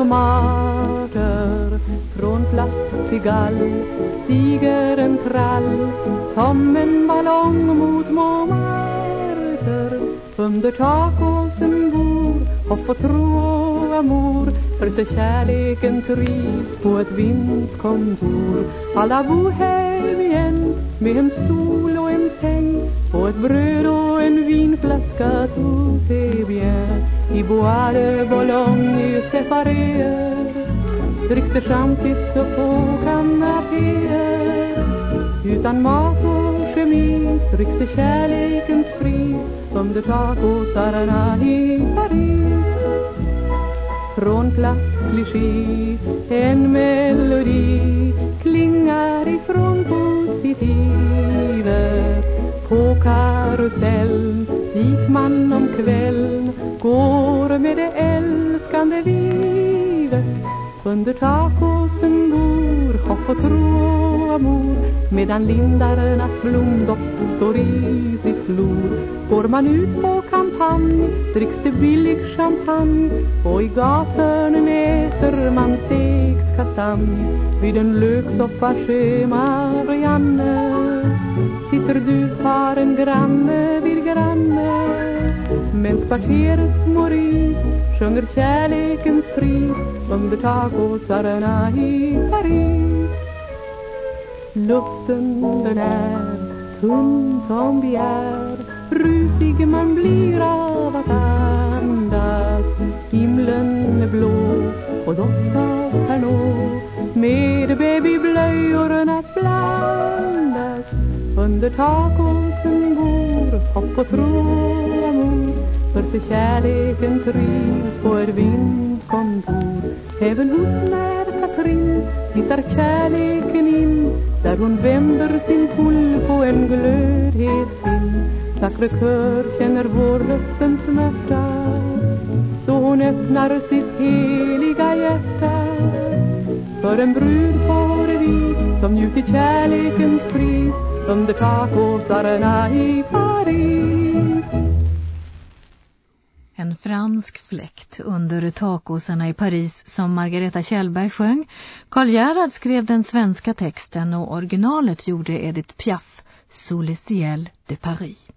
avmager Från plast till gall stiger en trall Som en ballong mot Montmartre Under takåsen bor hopp och tro och amor För sig kärleken trivs på ett vindskontor. Alla bo hem igen med en stol och en säng Och ett bröd och en vinflaska tout est bien i bois de Boulogne séparés dricks det champis och på kanapéer utan mat och chemis dricks det kärlekens pris under tacosarna i Paris. Från plats Clichy en med karusell. Dit man om kvällen går med det älskande livet. Under tacosen bor hopp och tro och amor Medan lindarnas blomdoft står i sitt flor Går man ut på kampanj Dricks det billig champagne. Och i gathörnen äter man stekt kastanj Vid en löksoppa sker Marianne Sitter du par en granne vid granne. Men kvarteret Maurice Sjunger kärlekens pris. Under tacosarna i Paris. Luften den är tunn som begär Rusig man blir av att andas. Himlen är blå och doft av Pernod Med babyblöjorna blandas under tacosen bor hopp och tro och amor För sig kärleken trivs på ett vindkontor. Även hos när Katrin hittar kärleken in Där hon vänder sin pull på en glödhet sin Sacre Coeur känner vår luftens smärta Så hon öppnar sitt heliga hjärta. För en brud på revis Som njutit kärlekens frid. Under tacosarna i Paris En fransk fläkt under takåsarna i Paris som Margareta Kjellberg sjöng. Karl Gerhard skrev den svenska texten och originalet gjorde Edith Piaf, Sous les ciels de Paris.